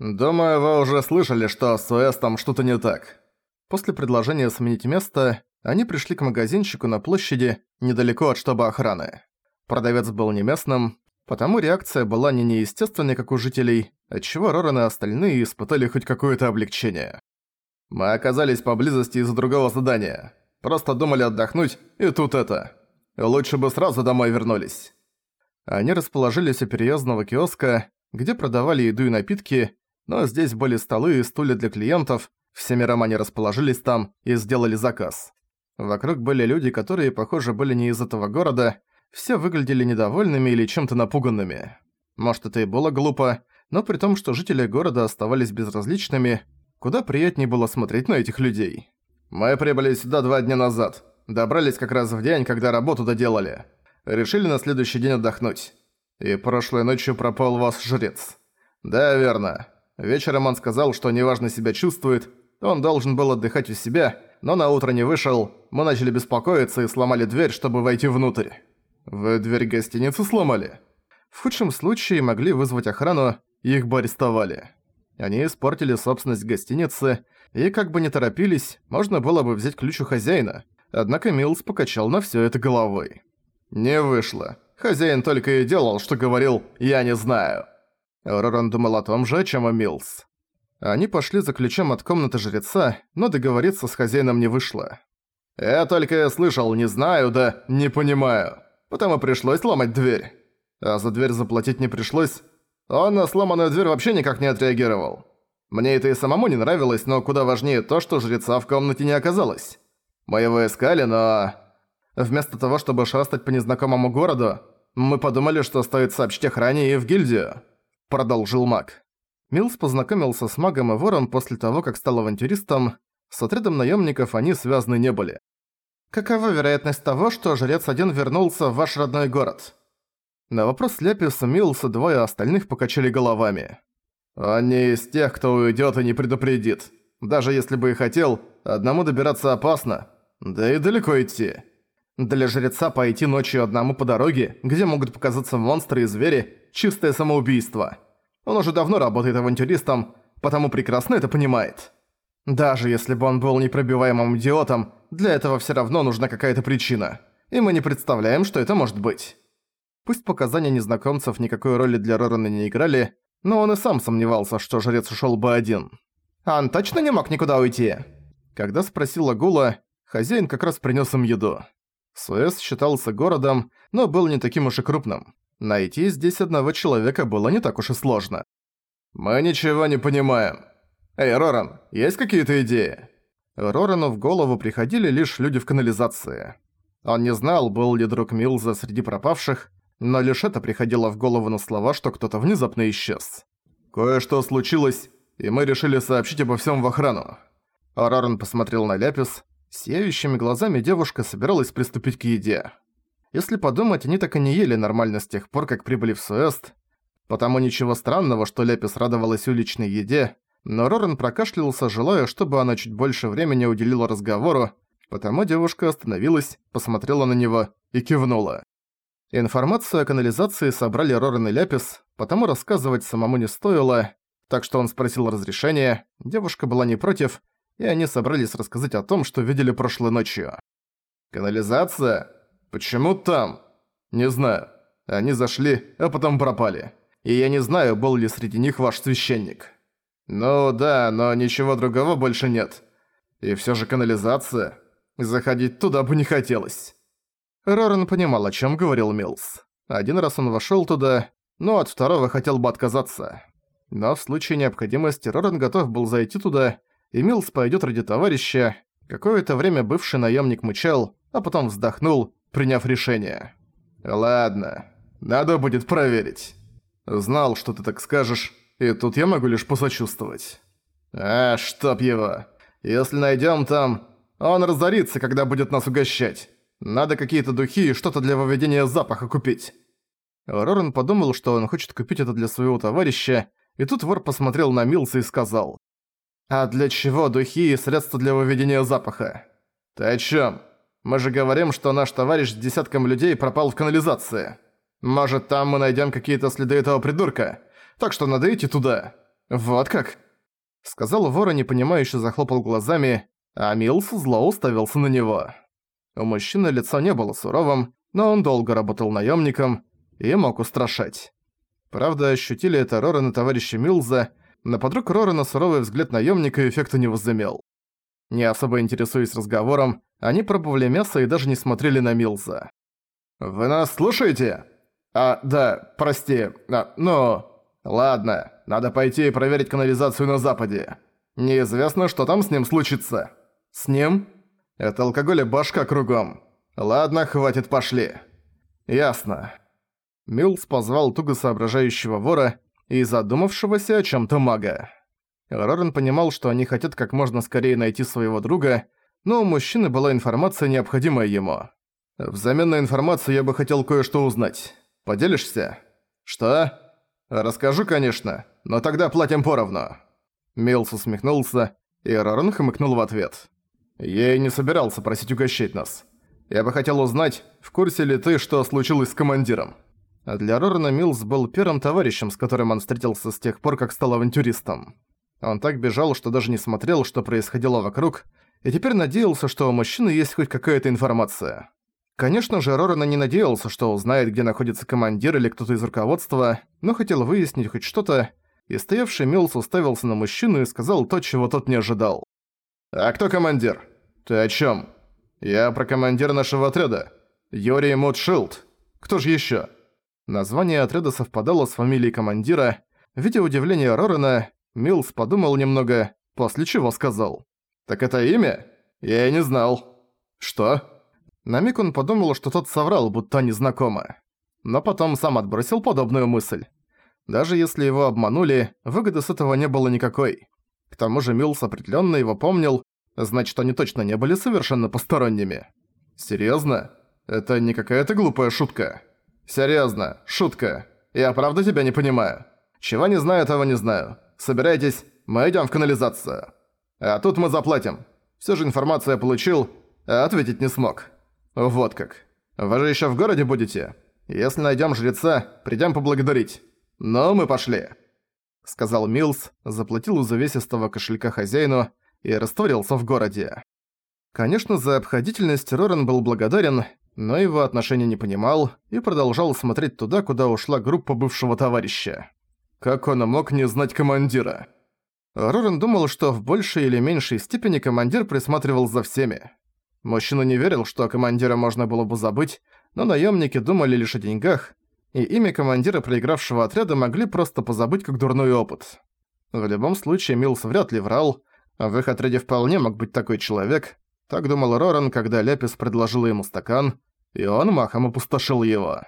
«Думаю, вы уже слышали, что с ОС там что-то не так». После предложения сменить место, они пришли к магазинчику на площади, недалеко от штаба охраны. Продавец был не местным, потому реакция была не неестественной, как у жителей, отчего Роран и остальные испытали хоть какое-то облегчение. «Мы оказались поблизости из-за другого задания. Просто думали отдохнуть, и тут это. Лучше бы сразу домой вернулись». Они расположились у переездного киоска, где продавали еду и напитки, но здесь были столы и стулья для клиентов, все миром они расположились там и сделали заказ. Вокруг были люди, которые, похоже, были не из этого города, все выглядели недовольными или чем-то напуганными. Может, это и было глупо, но при том, что жители города оставались безразличными, куда приятнее было смотреть на этих людей. «Мы прибыли сюда два дня назад. Добрались как раз в день, когда работу доделали. Решили на следующий день отдохнуть. И прошлой ночью пропал ваш жрец. Да, верно. Вечером он сказал, что неважно себя чувствует, он должен был отдыхать у себя, но на утро не вышел, мы начали беспокоиться и сломали дверь, чтобы войти внутрь. Вы дверь гостиницы сломали? В худшем случае могли вызвать охрану, их бы арестовали. Они испортили собственность гостиницы, и как бы не торопились, можно было бы взять ключ у хозяина. Однако Милс покачал на всё это головой. Не вышло. Хозяин только и делал, что говорил «я не знаю». Роран думал о том же, чем и Милс. Они пошли за ключом от комнаты жреца, но договориться с хозяином не вышло. «Я только слышал «не знаю», да «не понимаю». Потому пришлось ломать дверь. А за дверь заплатить не пришлось. Он на сломанную дверь вообще никак не отреагировал. Мне это и самому не нравилось, но куда важнее то, что жреца в комнате не оказалось. Мы его искали, но... Вместо того, чтобы шастать по незнакомому городу, мы подумали, что стоит сообщить охране и в гильдию продолжил маг. Милс познакомился с магом и вором после того, как стал авантюристом. С отрядом наемников они связаны не были. Какова вероятность того, что жрец один вернулся в ваш родной город? На вопрос Ляписа Милса двое остальных покачали головами. Он не из тех, кто уйдет и не предупредит. Даже если бы и хотел, одному добираться опасно. Да и далеко идти. Для жреца пойти ночью одному по дороге, где могут показаться монстры и звери, чистое самоубийство. Он уже давно работает авантюристом, потому прекрасно это понимает. Даже если бы он был непробиваемым идиотом, для этого всё равно нужна какая-то причина. И мы не представляем, что это может быть. Пусть показания незнакомцев никакой роли для Рорана не играли, но он и сам сомневался, что жрец ушёл бы один. «Он точно не мог никуда уйти?» Когда спросила Гула, хозяин как раз принёс им еду. Суэс считался городом, но был не таким уж и крупным. Найти здесь одного человека было не так уж и сложно. «Мы ничего не понимаем. Эй, Роран, есть какие-то идеи?» Рорану в голову приходили лишь люди в канализации. Он не знал, был ли друг Милза среди пропавших, но лишь это приходило в голову на слова, что кто-то внезапно исчез. «Кое-что случилось, и мы решили сообщить обо всем в охрану». Роран посмотрел на Ляпис. Сияющими глазами девушка собиралась приступить к еде. Если подумать, они так и не ели нормально с тех пор, как прибыли в Суэст. Потому ничего странного, что Лепис радовалась уличной еде, но Рорен прокашлялся, желая, чтобы она чуть больше времени уделила разговору, потому девушка остановилась, посмотрела на него и кивнула. Информацию о канализации собрали Рорен и Ляпис, потому рассказывать самому не стоило, так что он спросил разрешения, девушка была не против, и они собрались рассказать о том, что видели прошлой ночью. «Канализация?» «Почему там?» «Не знаю. Они зашли, а потом пропали. И я не знаю, был ли среди них ваш священник». «Ну да, но ничего другого больше нет. И всё же канализация. Заходить туда бы не хотелось». Роран понимал, о чём говорил Милс. Один раз он вошёл туда, но от второго хотел бы отказаться. Но в случае необходимости Роран готов был зайти туда, и Милс пойдёт ради товарища. Какое-то время бывший наёмник мычал, а потом вздохнул приняв решение. «Ладно, надо будет проверить. Знал, что ты так скажешь, и тут я могу лишь посочувствовать. А, чтоб его. Если найдем там, он разорится, когда будет нас угощать. Надо какие-то духи и что-то для выведения запаха купить». Роран подумал, что он хочет купить это для своего товарища, и тут вор посмотрел на Милса и сказал. «А для чего духи и средства для выведения запаха?» «Ты о чём?» Мы же говорим, что наш товарищ с десятком людей пропал в канализации. Может, там мы найдем какие-то следы этого придурка. Так что надо идти туда. «Вот как?» Сказал вора, непонимающе захлопал глазами, а Милс зло уставился на него. У мужчины лицо не было суровым, но он долго работал наемником и мог устрашать. Правда, ощутили это Роран и товарища Милза, но подруг Рорана суровый взгляд наемника эффекта не возымел. Не особо интересуясь разговором, они пробовали мясо и даже не смотрели на Милза. «Вы нас слушаете?» «А, да, прости, а, ну...» «Ладно, надо пойти и проверить канализацию на западе. Неизвестно, что там с ним случится». «С ним?» «Это алкоголь и башка кругом. Ладно, хватит, пошли». «Ясно». Милс позвал туго соображающего вора и задумавшегося о чем то мага. Рорен понимал, что они хотят как можно скорее найти своего друга, но у мужчины была информация, необходимая ему. «Взамен на информацию я бы хотел кое-что узнать. Поделишься?» «Что?» «Расскажу, конечно, но тогда платим поровну». Милс усмехнулся, и Рорен хмыкнул в ответ. «Я и не собирался просить угощать нас. Я бы хотел узнать, в курсе ли ты, что случилось с командиром?» А для Рорена Милс был первым товарищем, с которым он встретился с тех пор, как стал авантюристом. Он так бежал, что даже не смотрел, что происходило вокруг, и теперь надеялся, что у мужчины есть хоть какая-то информация. Конечно же, Рорана не надеялся, что узнает, где находится командир или кто-то из руководства, но хотел выяснить хоть что-то, и стоявший Милс уставился на мужчину и сказал то, чего тот не ожидал. «А кто командир? Ты о чём?» «Я про командира нашего отряда. Юрий Мудшилд. Кто же ещё?» Название отряда совпадало с фамилией командира. Видя удивление Рорана, Милс подумал немного, после чего сказал. «Так это имя? Я и не знал». «Что?» На миг он подумал, что тот соврал, будто они. Но потом сам отбросил подобную мысль. Даже если его обманули, выгоды с этого не было никакой. К тому же Милс определённо его помнил, значит, они точно не были совершенно посторонними. Серьёзно? Это не какая-то глупая шутка. Серьёзно, шутка. Я правда тебя не понимаю. Чего не знаю, того не знаю. Собирайтесь, мы идём в канализацию. А тут мы заплатим. Всё же информацию получил, а ответить не смог. Вот как. Вы же ещё в городе будете? Если найдём жреца, придём поблагодарить. Ну, мы пошли. Сказал Милс, заплатил из увесистого кошелька хозяину и растворился в городе. Конечно, за обходительность Роран был благодарен, но его отношения не понимал и продолжал смотреть туда, куда ушла группа бывшего товарища. Как он мог не знать командира? Роран думал, что в большей или меньшей степени командир присматривал за всеми. Мужчина не верил, что командира можно было бы забыть, но наемники думали лишь о деньгах, и имя командира проигравшего отряда могли просто позабыть как дурной опыт. В любом случае Милс вряд ли врал, а в их отряде вполне мог быть такой человек. Так думал Роран, когда Ляпис предложил ему стакан, и он махом опустошил его.